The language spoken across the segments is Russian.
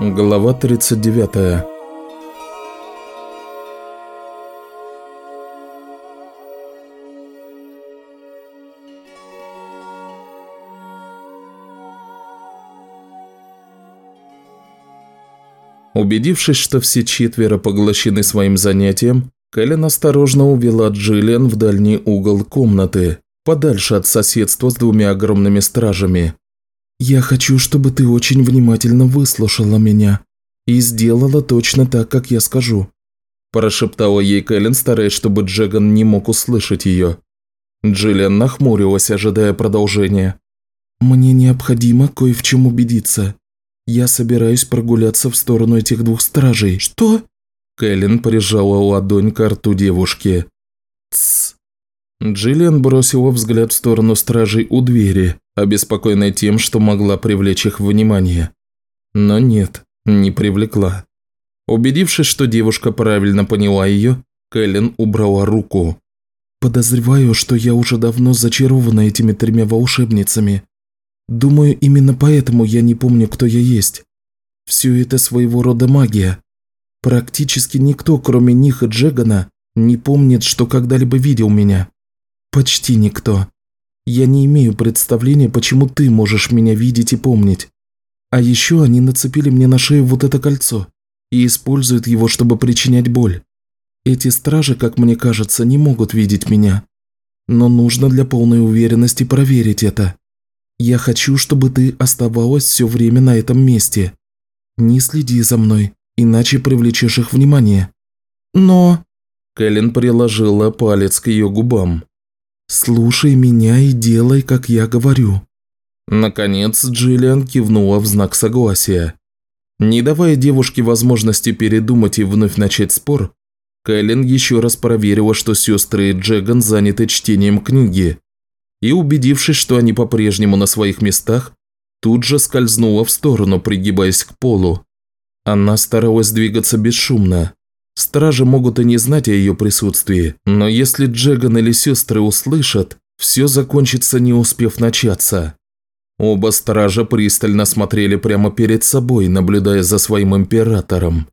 Глава 39 Убедившись, что все четверо поглощены своим занятием, Кэлен осторожно увела Джиллиан в дальний угол комнаты, подальше от соседства с двумя огромными стражами. «Я хочу, чтобы ты очень внимательно выслушала меня и сделала точно так, как я скажу», – прошептала ей Кэлен, стараясь, чтобы Джеган не мог услышать ее. Джиллиан нахмурилась, ожидая продолжения. «Мне необходимо кое в чем убедиться. Я собираюсь прогуляться в сторону этих двух стражей». «Что?» Кэлен прижала ладонь к рту девушки. «Тссс». Джиллиан бросила взгляд в сторону стражей у двери, обеспокоенная тем, что могла привлечь их внимание. Но нет, не привлекла. Убедившись, что девушка правильно поняла ее, Кэлен убрала руку. «Подозреваю, что я уже давно зачарована этими тремя волшебницами. Думаю, именно поэтому я не помню, кто я есть. Все это своего рода магия. Практически никто, кроме них и Джегана, не помнит, что когда-либо видел меня. Почти никто. Я не имею представления, почему ты можешь меня видеть и помнить. А еще они нацепили мне на шею вот это кольцо и используют его, чтобы причинять боль. Эти стражи, как мне кажется, не могут видеть меня. Но нужно для полной уверенности проверить это. Я хочу, чтобы ты оставалась все время на этом месте. Не следи за мной, иначе привлечешь их внимание. Но...» Кэлен приложила палец к ее губам. «Слушай меня и делай, как я говорю». Наконец Джиллиан кивнула в знак согласия. Не давая девушке возможности передумать и вновь начать спор, Кэлен еще раз проверила, что сестры Джеган заняты чтением книги, и, убедившись, что они по-прежнему на своих местах, тут же скользнула в сторону, пригибаясь к полу. Она старалась двигаться бесшумно, Стражи могут и не знать о ее присутствии, но если Джеган или сестры услышат, все закончится, не успев начаться. Оба стража пристально смотрели прямо перед собой, наблюдая за своим императором.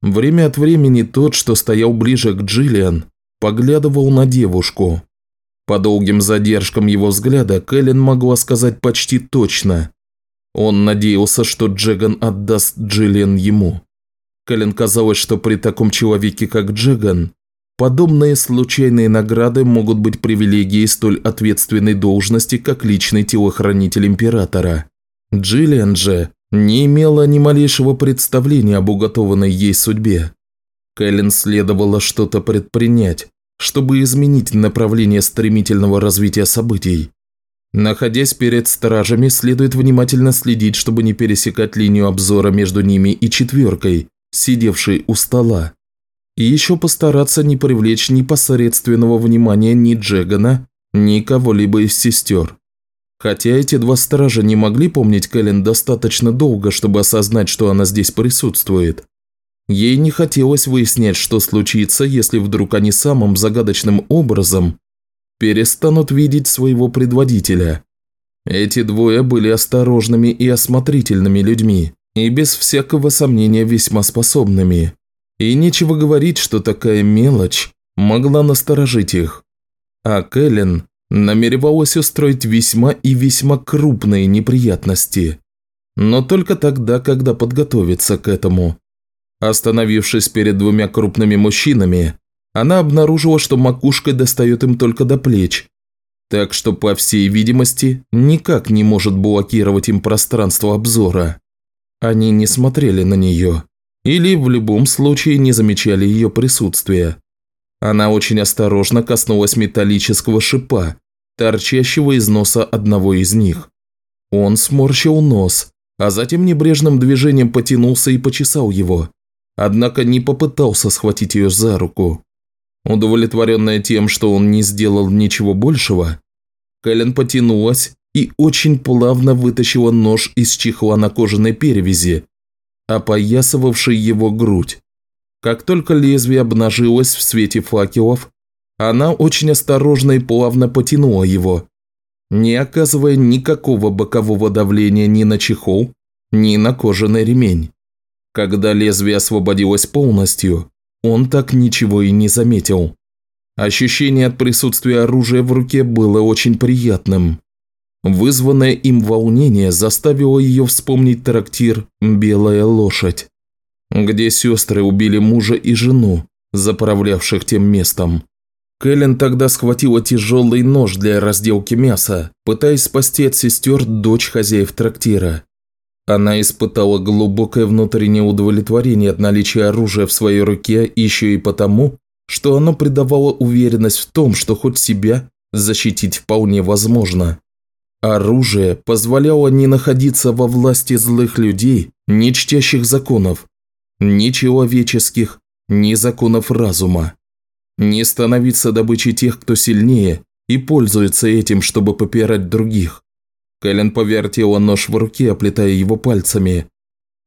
Время от времени тот, что стоял ближе к Джиллиан, поглядывал на девушку. По долгим задержкам его взгляда Кэлен могла сказать почти точно. Он надеялся, что Джеган отдаст Джиллиан ему. Кэлен казалось, что при таком человеке, как Джеган, подобные случайные награды могут быть привилегией столь ответственной должности, как личный телохранитель императора. Джиллиан же не имела ни малейшего представления об уготованной ей судьбе. Кэлен следовало что-то предпринять, чтобы изменить направление стремительного развития событий. Находясь перед стражами, следует внимательно следить, чтобы не пересекать линию обзора между ними и четверкой, сидевший у стола. И еще постараться не привлечь непосредственного внимания ни Джегана, ни кого-либо из сестер. Хотя эти два стража не могли помнить Кэлен достаточно долго, чтобы осознать, что она здесь присутствует. Ей не хотелось выяснять, что случится, если вдруг они самым загадочным образом перестанут видеть своего предводителя. Эти двое были осторожными и осмотрительными людьми и без всякого сомнения весьма способными. И нечего говорить, что такая мелочь могла насторожить их. А Кэлен намеревалась устроить весьма и весьма крупные неприятности. Но только тогда, когда подготовится к этому. Остановившись перед двумя крупными мужчинами, она обнаружила, что макушка достает им только до плеч, так что, по всей видимости, никак не может блокировать им пространство обзора. Они не смотрели на нее или в любом случае не замечали ее присутствия. Она очень осторожно коснулась металлического шипа, торчащего из носа одного из них. Он сморщил нос, а затем небрежным движением потянулся и почесал его, однако не попытался схватить ее за руку. Удовлетворенная тем, что он не сделал ничего большего, Кэлен потянулась и очень плавно вытащила нож из чехла на кожаной перевязи, опоясывавшей его грудь. Как только лезвие обнажилось в свете факелов, она очень осторожно и плавно потянула его, не оказывая никакого бокового давления ни на чехол, ни на кожаный ремень. Когда лезвие освободилось полностью, он так ничего и не заметил. Ощущение от присутствия оружия в руке было очень приятным. Вызванное им волнение заставило ее вспомнить трактир «Белая лошадь», где сестры убили мужа и жену, заправлявших тем местом. Кэлен тогда схватила тяжелый нож для разделки мяса, пытаясь спасти от сестер дочь хозяев трактира. Она испытала глубокое внутреннее удовлетворение от наличия оружия в своей руке еще и потому, что оно придавало уверенность в том, что хоть себя защитить вполне возможно. Оружие позволяло не находиться во власти злых людей, не чтящих законов, ни человеческих, ни законов разума. Не становиться добычей тех, кто сильнее, и пользуется этим, чтобы попирать других. Кэлен повертела нож в руке, оплетая его пальцами,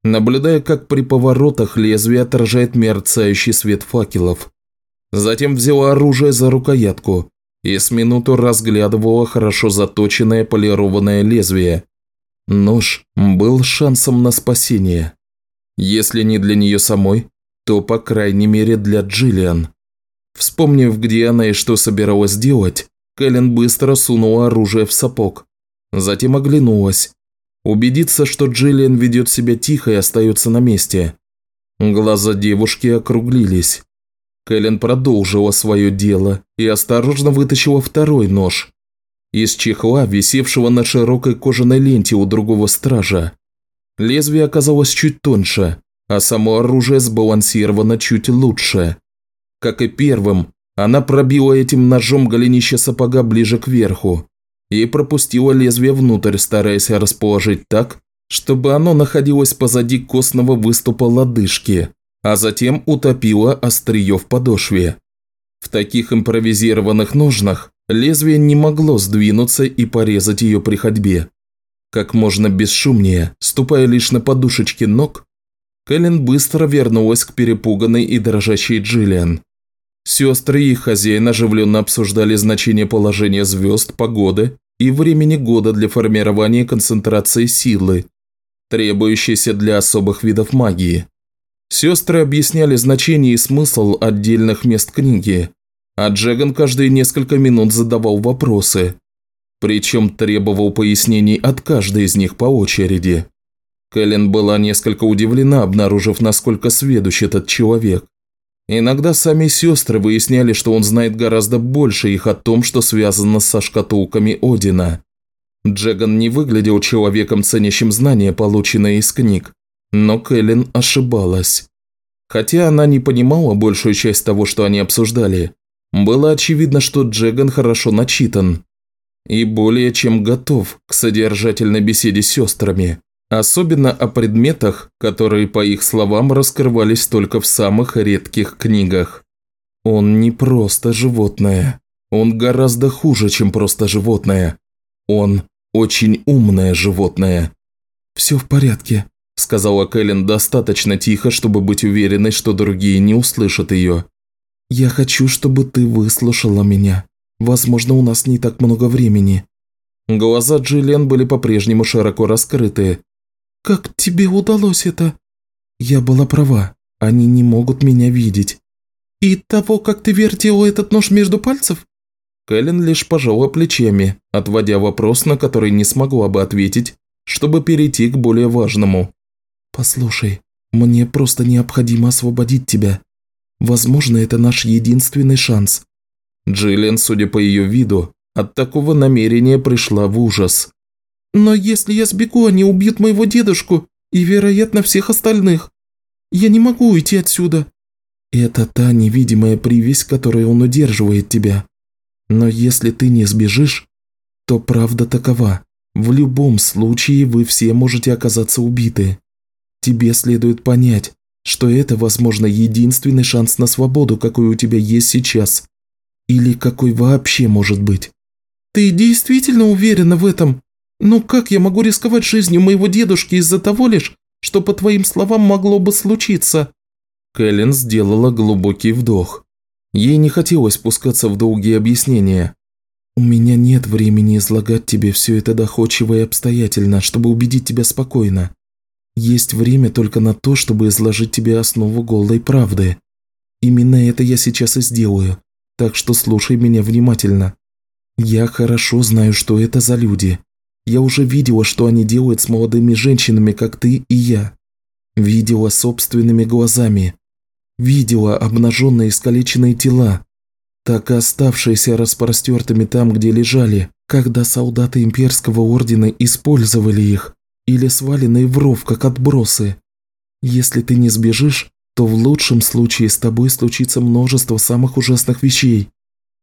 наблюдая, как при поворотах лезвие отражает мерцающий свет факелов. Затем взяла оружие за рукоятку и с минуту разглядывала хорошо заточенное полированное лезвие. Нож был шансом на спасение. Если не для нее самой, то, по крайней мере, для Джиллиан. Вспомнив, где она и что собиралась делать, Кэлен быстро сунула оружие в сапог. Затем оглянулась. Убедиться, что Джиллиан ведет себя тихо и остается на месте. Глаза девушки округлились. Кэлен продолжила свое дело и осторожно вытащила второй нож. Из чехла, висевшего на широкой кожаной ленте у другого стража. Лезвие оказалось чуть тоньше, а само оружие сбалансировано чуть лучше. Как и первым, она пробила этим ножом голенище сапога ближе к верху и пропустила лезвие внутрь, стараясь расположить так, чтобы оно находилось позади костного выступа лодыжки, а затем утопила острие в подошве. В таких импровизированных ножнах лезвие не могло сдвинуться и порезать ее при ходьбе. Как можно бесшумнее, ступая лишь на подушечки ног, Кэлен быстро вернулась к перепуганной и дрожащей Джиллиан. Сестры и хозяин оживленно обсуждали значение положения звезд, погоды и времени года для формирования концентрации силы, требующейся для особых видов магии. Сестры объясняли значение и смысл отдельных мест книги, а Джеган каждые несколько минут задавал вопросы, причем требовал пояснений от каждой из них по очереди. Кэлен была несколько удивлена, обнаружив, насколько сведущ этот человек. Иногда сами сестры выясняли, что он знает гораздо больше их о том, что связано со шкатулками Одина. Джеган не выглядел человеком, ценящим знания, полученные из книг, но Кэлен ошибалась. Хотя она не понимала большую часть того, что они обсуждали, было очевидно, что Джеган хорошо начитан и более чем готов к содержательной беседе с сестрами. Особенно о предметах, которые, по их словам, раскрывались только в самых редких книгах. Он не просто животное. Он гораздо хуже, чем просто животное. Он очень умное животное. «Все в порядке», – сказала Кэлен достаточно тихо, чтобы быть уверенной, что другие не услышат ее. «Я хочу, чтобы ты выслушала меня. Возможно, у нас не так много времени». Глаза Джиллиан были по-прежнему широко раскрыты, «Как тебе удалось это?» «Я была права. Они не могут меня видеть». «И того, как ты вертела этот нож между пальцев?» Кэлен лишь пожала плечами, отводя вопрос, на который не смогла бы ответить, чтобы перейти к более важному. «Послушай, мне просто необходимо освободить тебя. Возможно, это наш единственный шанс». Джиллиан, судя по ее виду, от такого намерения пришла в ужас. Но если я сбегу, они убьют моего дедушку и, вероятно, всех остальных. Я не могу уйти отсюда». «Это та невидимая привязь, которой он удерживает тебя. Но если ты не сбежишь, то правда такова. В любом случае вы все можете оказаться убиты. Тебе следует понять, что это, возможно, единственный шанс на свободу, какой у тебя есть сейчас. Или какой вообще может быть». «Ты действительно уверена в этом?» «Ну как я могу рисковать жизнью моего дедушки из-за того лишь, что, по твоим словам, могло бы случиться?» Кэлен сделала глубокий вдох. Ей не хотелось спускаться в долгие объяснения. «У меня нет времени излагать тебе все это доходчиво и обстоятельно, чтобы убедить тебя спокойно. Есть время только на то, чтобы изложить тебе основу голой правды. Именно это я сейчас и сделаю, так что слушай меня внимательно. Я хорошо знаю, что это за люди. Я уже видела, что они делают с молодыми женщинами, как ты и я. Видела собственными глазами. Видела обнаженные искалеченные тела, так и оставшиеся распростертыми там, где лежали, когда солдаты имперского ордена использовали их, или сваленные в ров, как отбросы. Если ты не сбежишь, то в лучшем случае с тобой случится множество самых ужасных вещей.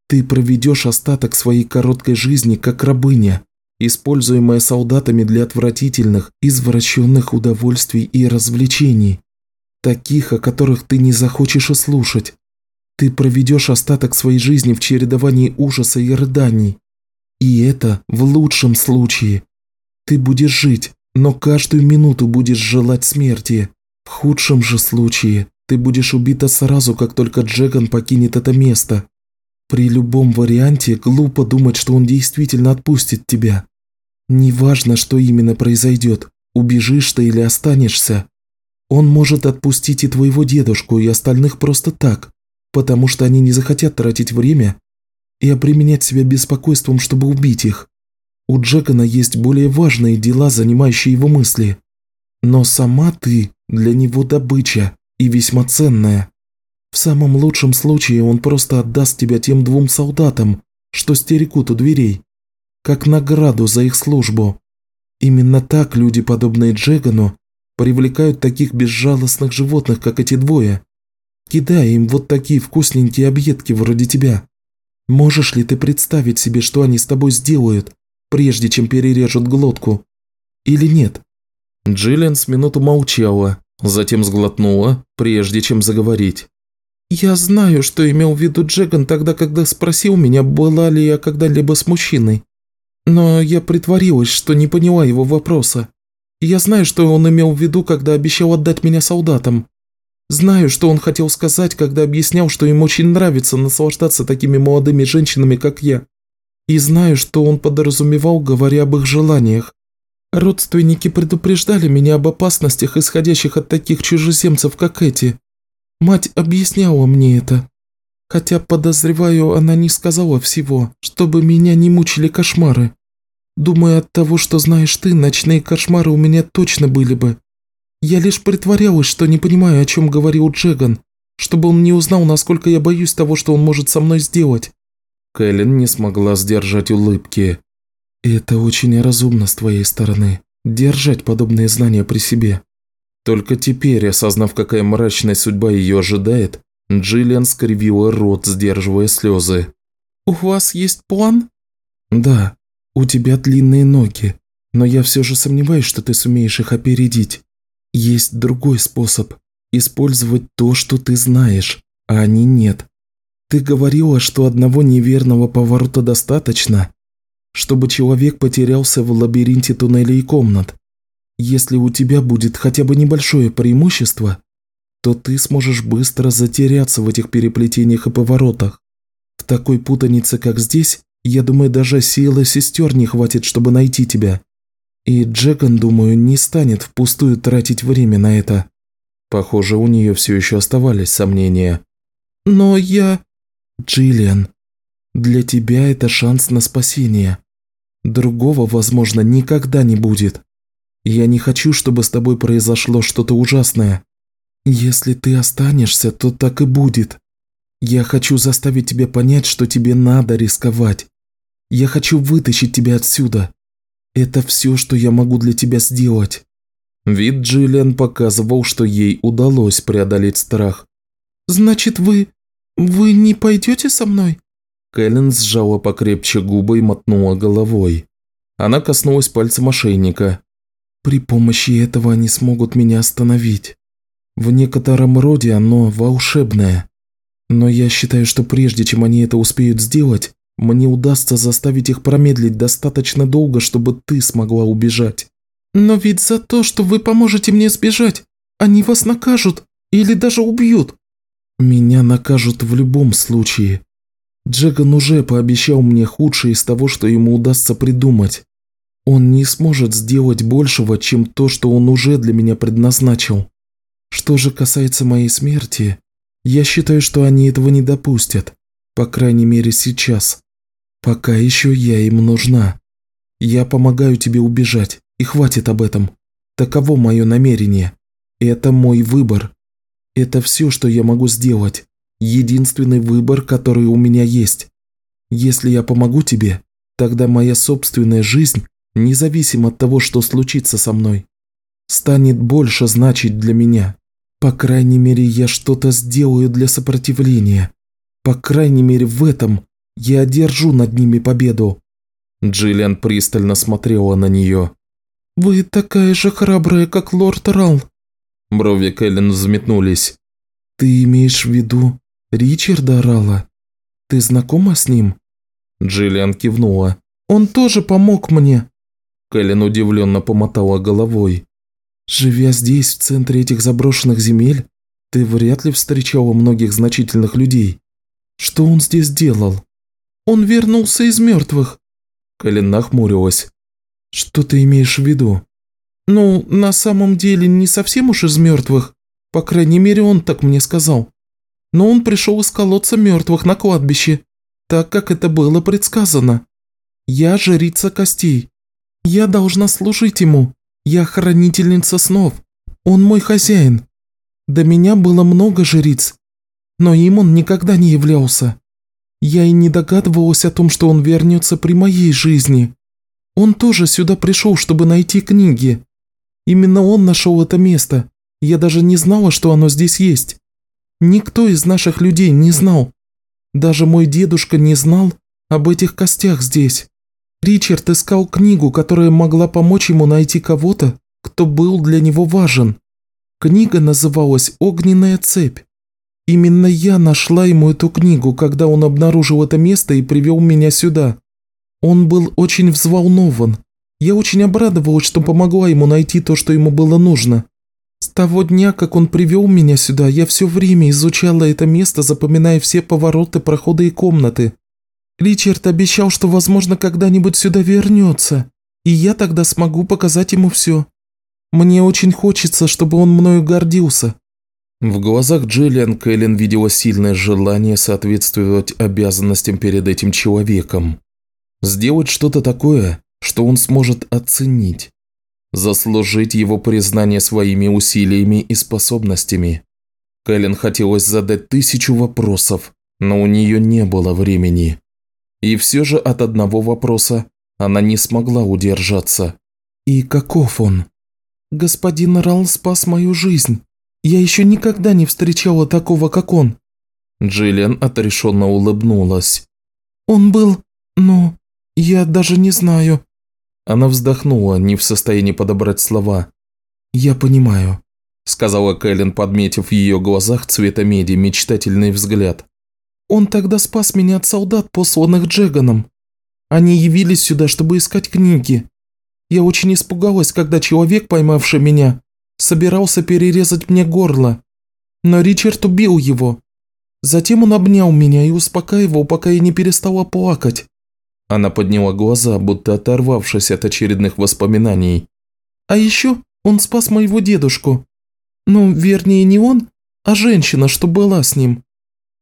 Ты проведешь остаток своей короткой жизни как рабыня, используемая солдатами для отвратительных, извращенных удовольствий и развлечений, таких, о которых ты не захочешь и слушать. Ты проведешь остаток своей жизни в чередовании ужаса и рыданий. И это в лучшем случае. Ты будешь жить, но каждую минуту будешь желать смерти. В худшем же случае ты будешь убита сразу, как только Джеган покинет это место. При любом варианте глупо думать, что он действительно отпустит тебя. Неважно, что именно произойдет, убежишь ты или останешься. Он может отпустить и твоего дедушку, и остальных просто так, потому что они не захотят тратить время и обременять себя беспокойством, чтобы убить их. У Джекона есть более важные дела, занимающие его мысли. Но сама ты для него добыча и весьма ценная. В самом лучшем случае он просто отдаст тебя тем двум солдатам, что стерегут у дверей, как награду за их службу. Именно так люди, подобные Джегану, привлекают таких безжалостных животных, как эти двое, кидая им вот такие вкусненькие объедки вроде тебя. Можешь ли ты представить себе, что они с тобой сделают, прежде чем перережут глотку? Или нет?» Джиллиан с минуту молчала, затем сглотнула, прежде чем заговорить. «Я знаю, что имел в виду Джеган тогда, когда спросил меня, была ли я когда-либо с мужчиной. Но я притворилась, что не поняла его вопроса. Я знаю, что он имел в виду, когда обещал отдать меня солдатам. Знаю, что он хотел сказать, когда объяснял, что им очень нравится наслаждаться такими молодыми женщинами, как я. И знаю, что он подразумевал, говоря об их желаниях. Родственники предупреждали меня об опасностях, исходящих от таких чужеземцев, как эти. Мать объясняла мне это. Хотя, подозреваю, она не сказала всего, чтобы меня не мучили кошмары. Думаю, от того, что знаешь ты, ночные кошмары у меня точно были бы. Я лишь притворялась, что не понимаю, о чем говорил Джеган, чтобы он не узнал, насколько я боюсь того, что он может со мной сделать». Кэлен не смогла сдержать улыбки. «Это очень разумно с твоей стороны, держать подобные знания при себе». Только теперь, осознав, какая мрачная судьба ее ожидает, Джиллиан скривила рот, сдерживая слезы. «У вас есть план?» «Да, у тебя длинные ноги, но я все же сомневаюсь, что ты сумеешь их опередить. Есть другой способ – использовать то, что ты знаешь, а они нет. Ты говорила, что одного неверного поворота достаточно, чтобы человек потерялся в лабиринте туннелей и комнат. Если у тебя будет хотя бы небольшое преимущество, то ты сможешь быстро затеряться в этих переплетениях и поворотах. В такой путанице, как здесь, я думаю, даже силы сестер не хватит, чтобы найти тебя. И Джекон, думаю, не станет впустую тратить время на это. Похоже, у нее все еще оставались сомнения. Но я... Джиллиан, для тебя это шанс на спасение. Другого, возможно, никогда не будет. Я не хочу, чтобы с тобой произошло что-то ужасное. Если ты останешься, то так и будет. Я хочу заставить тебя понять, что тебе надо рисковать. Я хочу вытащить тебя отсюда. Это все, что я могу для тебя сделать». Вид Джиллиан показывал, что ей удалось преодолеть страх. «Значит, вы... вы не пойдете со мной?» Кэлен сжала покрепче губы и мотнула головой. Она коснулась пальца мошенника. «При помощи этого они смогут меня остановить. В некотором роде оно волшебное. Но я считаю, что прежде чем они это успеют сделать, мне удастся заставить их промедлить достаточно долго, чтобы ты смогла убежать. Но ведь за то, что вы поможете мне сбежать, они вас накажут или даже убьют. Меня накажут в любом случае. Джеган уже пообещал мне худшее из того, что ему удастся придумать. Он не сможет сделать большего, чем то, что он уже для меня предназначил. Что же касается моей смерти, я считаю, что они этого не допустят, по крайней мере сейчас. Пока еще я им нужна. Я помогаю тебе убежать, и хватит об этом. Таково мое намерение. Это мой выбор. Это все, что я могу сделать. Единственный выбор, который у меня есть. Если я помогу тебе, тогда моя собственная жизнь, независимо от того, что случится со мной, станет больше значить для меня. По крайней мере, я что-то сделаю для сопротивления. По крайней мере, в этом я одержу над ними победу». Джиллиан пристально смотрела на нее. «Вы такая же храбрая, как лорд Рал». Брови Кэлен взметнулись. «Ты имеешь в виду Ричарда Рала? Ты знакома с ним?» Джиллиан кивнула. «Он тоже помог мне». Кэлен удивленно помотала головой. Живя здесь, в центре этих заброшенных земель, ты вряд ли встречала многих значительных людей. Что он здесь делал? Он вернулся из мертвых. Кэлен нахмурилась. Что ты имеешь в виду? Ну, на самом деле не совсем уж из мертвых. По крайней мере, он так мне сказал. Но он пришел из колодца мертвых на кладбище, так как это было предсказано. Я жрица костей. Я должна служить ему. Я хранительница снов. Он мой хозяин. До меня было много жриц, но им он никогда не являлся. Я и не догадывалась о том, что он вернется при моей жизни. Он тоже сюда пришел, чтобы найти книги. Именно он нашел это место. Я даже не знала, что оно здесь есть. Никто из наших людей не знал. Даже мой дедушка не знал об этих костях здесь. Ричард искал книгу, которая могла помочь ему найти кого-то, кто был для него важен. Книга называлась «Огненная цепь». Именно я нашла ему эту книгу, когда он обнаружил это место и привел меня сюда. Он был очень взволнован. Я очень обрадовалась, что помогла ему найти то, что ему было нужно. С того дня, как он привел меня сюда, я все время изучала это место, запоминая все повороты, проходы и комнаты. Ричард обещал, что, возможно, когда-нибудь сюда вернется, и я тогда смогу показать ему все. Мне очень хочется, чтобы он мною гордился». В глазах Джиллиан Кэлен видела сильное желание соответствовать обязанностям перед этим человеком. Сделать что-то такое, что он сможет оценить. Заслужить его признание своими усилиями и способностями. Кэлен хотелось задать тысячу вопросов, но у нее не было времени. И все же от одного вопроса она не смогла удержаться. «И каков он?» «Господин Рал спас мою жизнь. Я еще никогда не встречала такого, как он». Джиллиан отрешенно улыбнулась. «Он был... ну... я даже не знаю». Она вздохнула, не в состоянии подобрать слова. «Я понимаю», – сказала Кэлен, подметив в ее глазах цвета меди мечтательный взгляд. Он тогда спас меня от солдат, посланных Джеганом. Они явились сюда, чтобы искать книги. Я очень испугалась, когда человек, поймавший меня, собирался перерезать мне горло. Но Ричард убил его. Затем он обнял меня и успокаивал, пока я не перестала плакать. Она подняла глаза, будто оторвавшись от очередных воспоминаний. А еще он спас моего дедушку. Ну, вернее, не он, а женщина, что была с ним.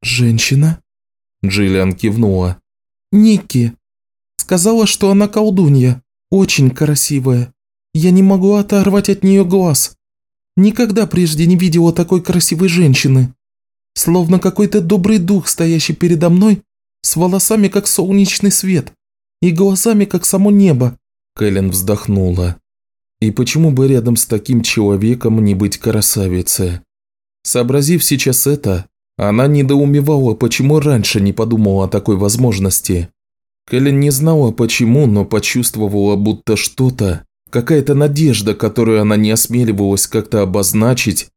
«Женщина?» Джиллиан кивнула. «Никки. Сказала, что она колдунья. Очень красивая. Я не могу оторвать от нее глаз. Никогда прежде не видела такой красивой женщины. Словно какой-то добрый дух, стоящий передо мной, с волосами, как солнечный свет, и глазами, как само небо». Кэлен вздохнула. И почему бы рядом с таким человеком не быть красавицей? Сообразив сейчас это, она недоумевала, почему раньше не подумала о такой возможности. Кэлен не знала почему, но почувствовала, будто что-то, какая-то надежда, которую она не осмеливалась как-то обозначить,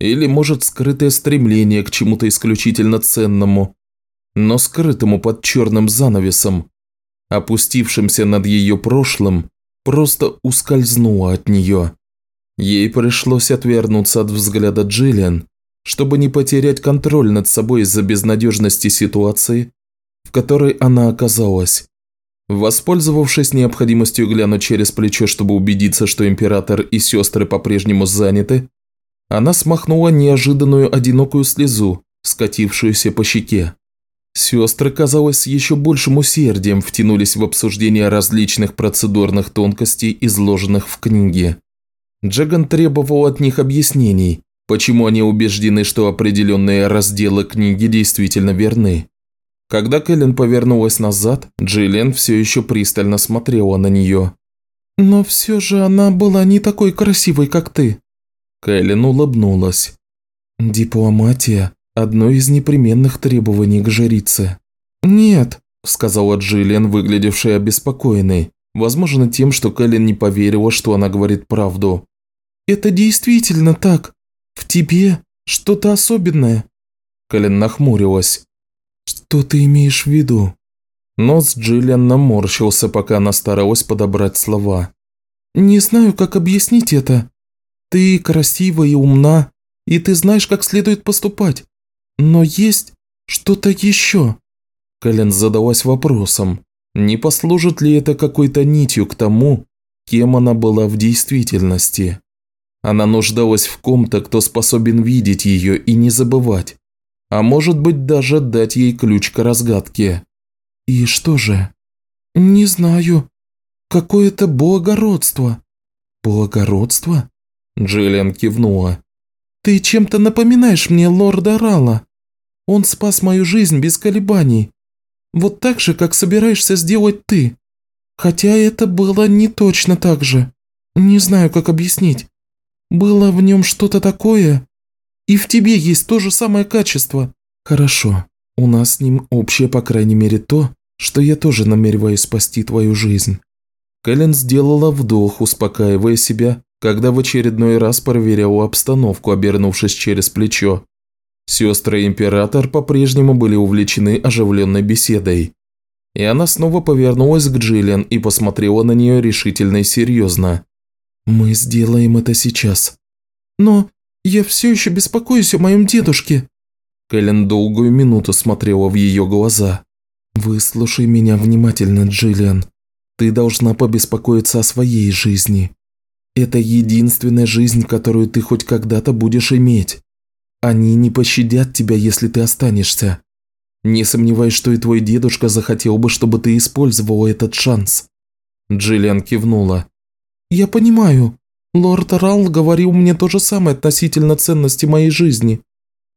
или, может, скрытое стремление к чему-то исключительно ценному, но скрытому под черным занавесом, опустившимся над ее прошлым, просто ускользнуло от нее. Ей пришлось отвернуться от взгляда Джиллиан, чтобы не потерять контроль над собой из-за безнадежности ситуации, в которой она оказалась. Воспользовавшись необходимостью глянуть через плечо, чтобы убедиться, что император и сестры по-прежнему заняты, она смахнула неожиданную одинокую слезу, скатившуюся по щеке. Сестры, казалось, с еще большим усердием втянулись в обсуждение различных процедурных тонкостей, изложенных в книге. Джаган требовал от них объяснений, почему они убеждены, что определенные разделы книги действительно верны. Когда Кэлен повернулась назад, Джиллиан все еще пристально смотрела на нее. «Но все же она была не такой красивой, как ты». Кэлен улыбнулась. «Дипломатия – одно из непременных требований к жрице». «Нет», – сказала Джиллиан, выглядевшая обеспокоенной, возможно тем, что Кэлен не поверила, что она говорит правду. «Это действительно так. В тебе что-то особенное». Кэлен нахмурилась. «Что ты имеешь в виду?» Нос Джиллиан наморщился, пока она старалась подобрать слова. «Не знаю, как объяснить это. Ты красива и умна, и ты знаешь, как следует поступать. Но есть что-то еще». Кэлен задалась вопросом, не послужит ли это какой-то нитью к тому, кем она была в действительности. Она нуждалась в ком-то, кто способен видеть ее и не забывать, а может быть даже дать ей ключ к разгадке. И что же? Не знаю. Какое-то благородство. Благородство? Джиллиан кивнула. Ты чем-то напоминаешь мне лорда Рала. Он спас мою жизнь без колебаний. Вот так же, как собираешься сделать ты. Хотя это было не точно так же. Не знаю, как объяснить. Было в нем что-то такое, и в тебе есть то же самое качество. Хорошо, у нас с ним общее, по крайней мере, то, что я тоже намереваюсь спасти твою жизнь. Кэлен сделала вдох, успокаивая себя, когда в очередной раз проверяла обстановку, обернувшись через плечо. Сестры и Император по-прежнему были увлечены оживленной беседой. И она снова повернулась к Джиллиан и посмотрела на нее решительно и серьезно. «Мы сделаем это сейчас». «Но я все еще беспокоюсь о моем дедушке». Кэлен долгую минуту смотрела в ее глаза. «Выслушай меня внимательно, Джиллиан. Ты должна побеспокоиться о своей жизни. Это единственная жизнь, которую ты хоть когда-то будешь иметь. Они не пощадят тебя, если ты останешься. Не сомневаюсь, что и твой дедушка захотел бы, чтобы ты использовала этот шанс». Джиллиан кивнула. «Я понимаю. Лорд Ралл говорил мне то же самое относительно ценности моей жизни».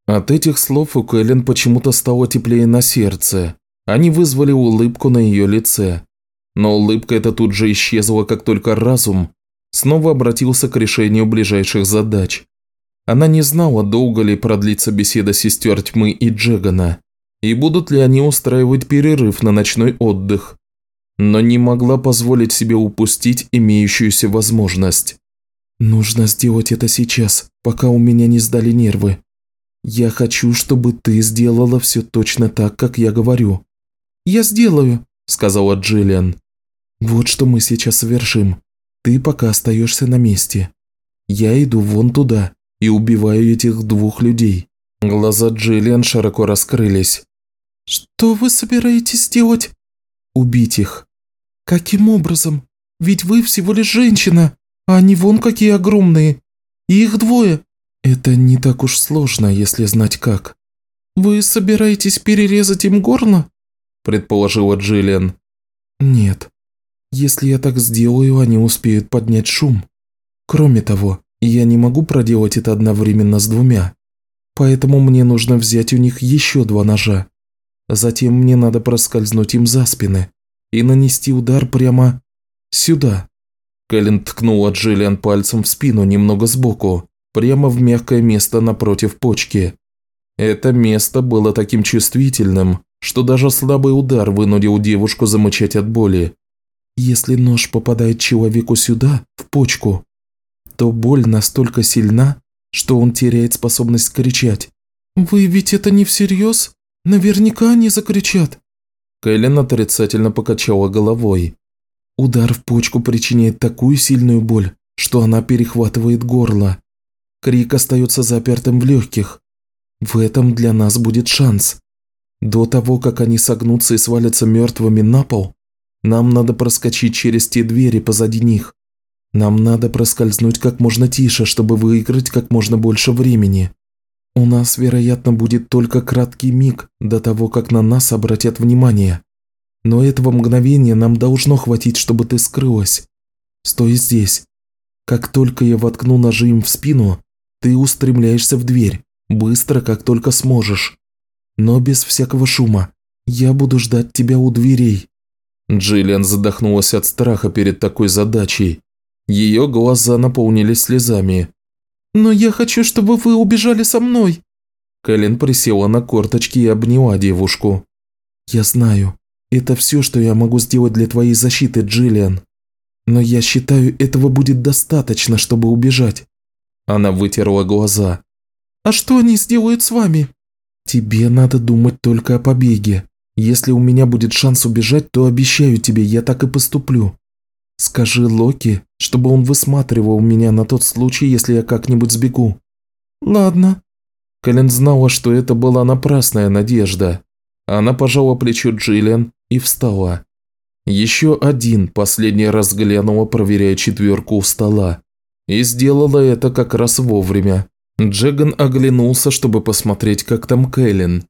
От этих слов у Кэлен почему-то стало теплее на сердце. Они вызвали улыбку на ее лице. Но улыбка эта тут же исчезла, как только разум снова обратился к решению ближайших задач. Она не знала, долго ли продлится беседа сестер Тьмы и Джегана, и будут ли они устраивать перерыв на ночной отдых но не могла позволить себе упустить имеющуюся возможность. «Нужно сделать это сейчас, пока у меня не сдали нервы. Я хочу, чтобы ты сделала все точно так, как я говорю». «Я сделаю», – сказала Джиллиан. «Вот что мы сейчас совершим. Ты пока остаешься на месте. Я иду вон туда и убиваю этих двух людей». Глаза Джиллиан широко раскрылись. «Что вы собираетесь делать?» «Убить их. «Каким образом? Ведь вы всего лишь женщина, а они вон какие огромные. И их двое». «Это не так уж сложно, если знать как». «Вы собираетесь перерезать им горло?» – предположила Джиллиан. «Нет. Если я так сделаю, они успеют поднять шум. Кроме того, я не могу проделать это одновременно с двумя. Поэтому мне нужно взять у них еще два ножа. Затем мне надо проскользнуть им за спины и нанести удар прямо сюда. Кэлен ткнула Джиллиан пальцем в спину немного сбоку, прямо в мягкое место напротив почки. Это место было таким чувствительным, что даже слабый удар вынудил девушку замычать от боли. Если нож попадает человеку сюда, в почку, то боль настолько сильна, что он теряет способность кричать. «Вы ведь это не всерьез? Наверняка они закричат!» Кэлен отрицательно покачала головой. Удар в почку причиняет такую сильную боль, что она перехватывает горло. Крик остается запертым в легких. В этом для нас будет шанс. До того, как они согнутся и свалятся мертвыми на пол, Нам надо проскочить через те двери позади них. Нам надо проскользнуть как можно тише, чтобы выиграть как можно больше времени. У нас, вероятно, будет только краткий миг до того, как на нас обратят внимание. Но этого мгновения нам должно хватить, чтобы ты скрылась. Стой здесь. Как только я воткну ножи им в спину, ты устремляешься в дверь, быстро, как только сможешь. Но без всякого шума. Я буду ждать тебя у дверей». Джиллиан задохнулась от страха перед такой задачей. Ее глаза наполнились слезами. «Но я хочу, чтобы вы убежали со мной!» Кэлен присела на корточки и обняла девушку. «Я знаю. Это все, что я могу сделать для твоей защиты, Джиллиан. Но я считаю, этого будет достаточно, чтобы убежать». Она вытерла глаза. «А что они сделают с вами?» «Тебе надо думать только о побеге. Если у меня будет шанс убежать, то обещаю тебе, я так и поступлю. Скажи Локи, чтобы он высматривал меня на тот случай, если я как-нибудь сбегу». «Ладно». Кэлен знала, что это была напрасная надежда. Она пожала плечо Джиллиан и встала. Еще один последний раз глянула, проверяя четверку у стола. И сделала это как раз вовремя. Джеган оглянулся, чтобы посмотреть, как там Кэлен.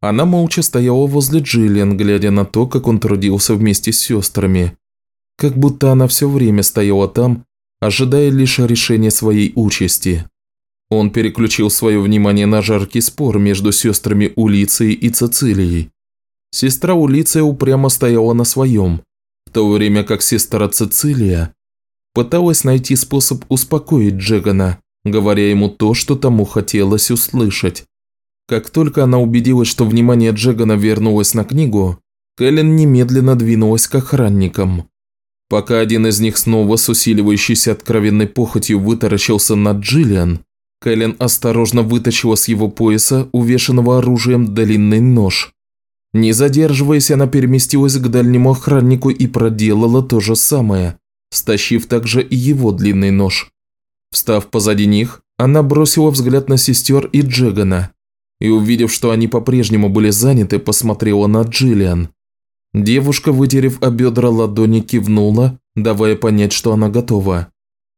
Она молча стояла возле Джиллиан, глядя на то, как он трудился вместе с сестрами. Как будто она все время стояла там, ожидая лишь решения своей участи. Он переключил свое внимание на жаркий спор между сестрами Улицией и Цицилией. Сестра Улиция упрямо стояла на своем, в то время как сестра Цицилия пыталась найти способ успокоить Джегана, говоря ему то, что тому хотелось услышать. Как только она убедилась, что внимание Джегана вернулось на книгу, Кэлен немедленно двинулась к охранникам. Пока один из них снова с усиливающейся откровенной похотью вытаращился на Джиллиан, Кэлен осторожно вытащила с его пояса, увешанного оружием, длинный нож. Не задерживаясь, она переместилась к дальнему охраннику и проделала то же самое, стащив также и его длинный нож. Встав позади них, она бросила взгляд на сестер и Джегана, и, увидев, что они по-прежнему были заняты, посмотрела на Джиллиан. Девушка, вытерев о бедра ладони, кивнула, давая понять, что она готова.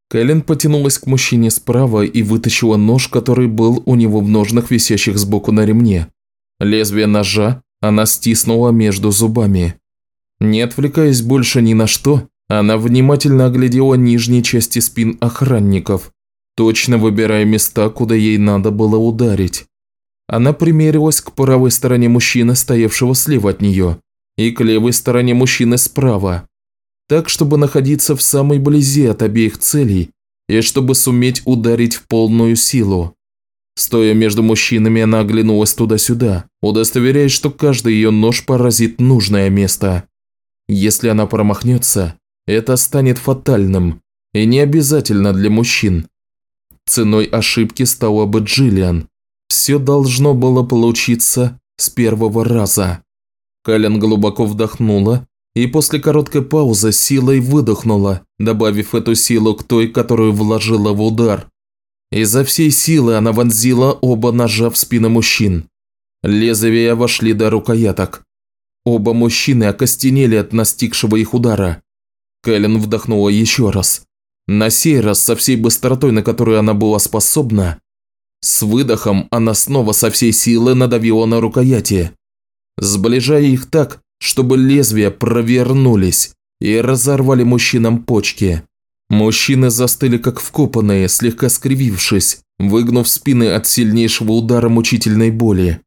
Кэлен потянулась к мужчине справа и вытащила нож, который был у него в ножнах, висящих сбоку на ремне. Лезвие ножа она стиснула между зубами. Не отвлекаясь больше ни на что, она внимательно оглядела нижние части спин охранников, точно выбирая места, куда ей надо было ударить. Она примерилась к правой стороне мужчины, стоявшего слева от нее, и к левой стороне мужчины справа, так, чтобы находиться в самой близи от обеих целей и чтобы суметь ударить в полную силу. Стоя между мужчинами, она оглянулась туда-сюда, удостоверяясь, что каждый ее нож поразит нужное место. Если она промахнется, это станет фатальным, и не обязательно для мужчин. Ценой ошибки стала бы Джиллиан, все должно было получиться с первого раза. Кален глубоко вдохнула и после короткой паузы силой выдохнула, добавив эту силу к той, которую вложила в удар. Изо всей силы она вонзила оба ножа в спины мужчин. Лезвия вошли до рукояток. Оба мужчины окостенели от настигшего их удара. Кэлен вдохнула еще раз. На сей раз со всей быстротой, на которую она была способна, с выдохом она снова со всей силы надавила на рукояти, сближая их так, чтобы лезвия провернулись и разорвали мужчинам почки. Мужчины застыли как вкопанные, слегка скривившись, выгнув спины от сильнейшего удара мучительной боли.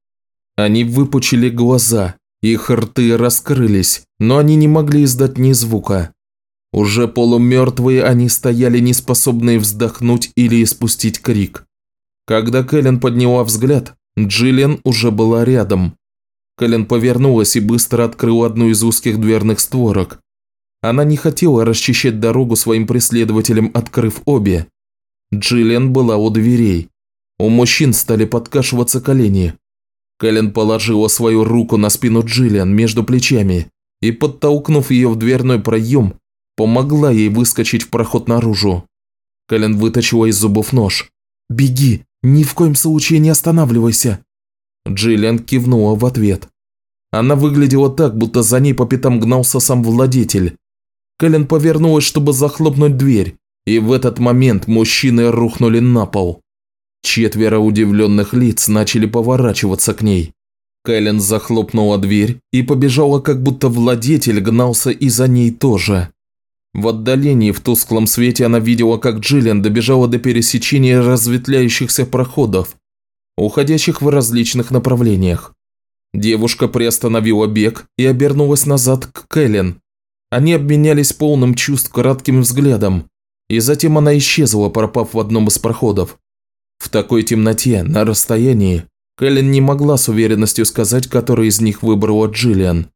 Они выпучили глаза, их рты раскрылись, но они не могли издать ни звука. Уже полумертвые они стояли неспособные вздохнуть или испустить крик. Когда Кэлен подняла взгляд, Джиллиан уже была рядом. Кэлен повернулась и быстро открыла одну из узких дверных створок. Она не хотела расчищать дорогу своим преследователям, открыв обе. Джиллиан была у дверей. У мужчин стали подкашиваться колени. Кэлен положила свою руку на спину Джиллиан между плечами и, подтолкнув ее в дверной проем, помогла ей выскочить в проход наружу. Кэлен вытащила из зубов нож. «Беги!» «Ни в коем случае не останавливайся!» Джиллиан кивнула в ответ. Она выглядела так, будто за ней по пятам гнался сам владетель. Кэлен повернулась, чтобы захлопнуть дверь, и в этот момент мужчины рухнули на пол. Четверо удивленных лиц начали поворачиваться к ней. Кэлен захлопнула дверь и побежала, как будто владетель гнался и за ней тоже. В отдалении в тусклом свете она видела, как Джиллиан добежала до пересечения разветвляющихся проходов, уходящих в различных направлениях. Девушка приостановила бег и обернулась назад к Кэлен. Они обменялись полным чувств кратким взглядом, и затем она исчезла, пропав в одном из проходов. В такой темноте, на расстоянии, Кэлен не могла с уверенностью сказать, который из них выбрала Джиллиан.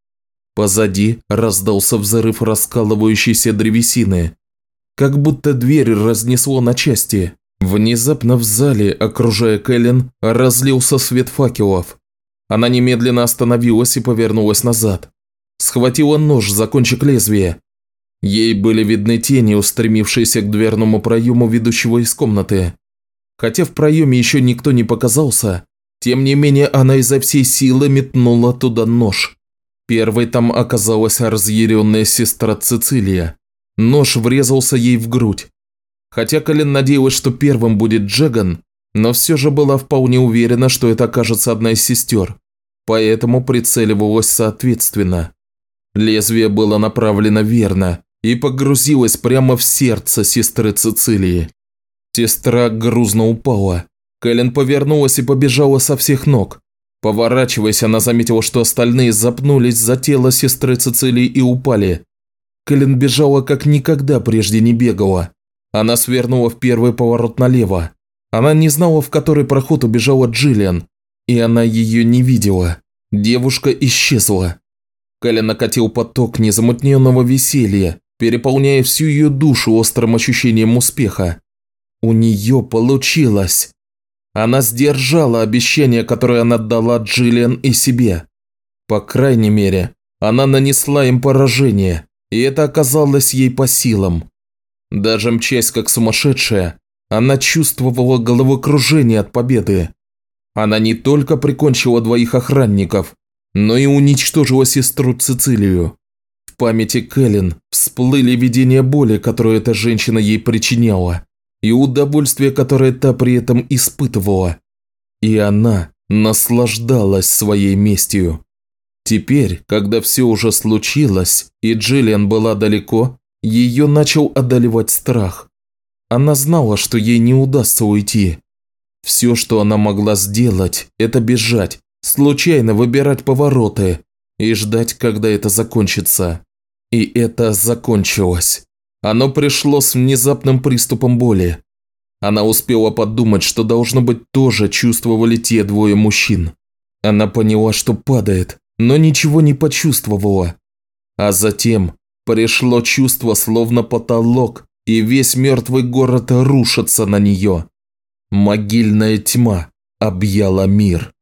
Позади раздался взрыв раскалывающейся древесины. Как будто дверь разнесло на части. Внезапно в зале, окружая Кэлен, разлился свет факелов. Она немедленно остановилась и повернулась назад. Схватила нож за кончик лезвия. Ей были видны тени, устремившиеся к дверному проему, ведущего из комнаты. Хотя в проеме еще никто не показался, тем не менее она изо всей силы метнула туда нож. Первой там оказалась разъяренная сестра Цицилия. Нож врезался ей в грудь. Хотя Калин надеялась, что первым будет Джеган, но все же была вполне уверена, что это окажется одна из сестер, поэтому прицеливалась соответственно. Лезвие было направлено верно и погрузилось прямо в сердце сестры Цицилии. Сестра грузно упала. Кэлен повернулась и побежала со всех ног. Поворачиваясь, она заметила, что остальные запнулись за тело сестры Цицилии и упали. Кэлен бежала, как никогда прежде не бегала. Она свернула в первый поворот налево. Она не знала, в который проход убежала Джиллиан, и она ее не видела. Девушка исчезла. Кэлен накатил поток незамутненного веселья, переполняя всю ее душу острым ощущением успеха. У нее получилось. Она сдержала обещание, которое она дала Джиллиан и себе. По крайней мере, она нанесла им поражение, и это оказалось ей по силам. Даже мчась как сумасшедшая, она чувствовала головокружение от победы. Она не только прикончила двоих охранников, но и уничтожила сестру Цицилию. В памяти Кэлен всплыли видения боли, которую эта женщина ей причиняла и удовольствие, которое та при этом испытывала. И она наслаждалась своей местью. Теперь, когда все уже случилось, и Джиллиан была далеко, ее начал одолевать страх. Она знала, что ей не удастся уйти. Все, что она могла сделать, это бежать, случайно выбирать повороты и ждать, когда это закончится. И это закончилось. Оно пришло с внезапным приступом боли. Она успела подумать, что должно быть тоже чувствовали те двое мужчин. Она поняла, что падает, но ничего не почувствовала. А затем пришло чувство, словно потолок, и весь мертвый город рушится на нее. Могильная тьма объяла мир.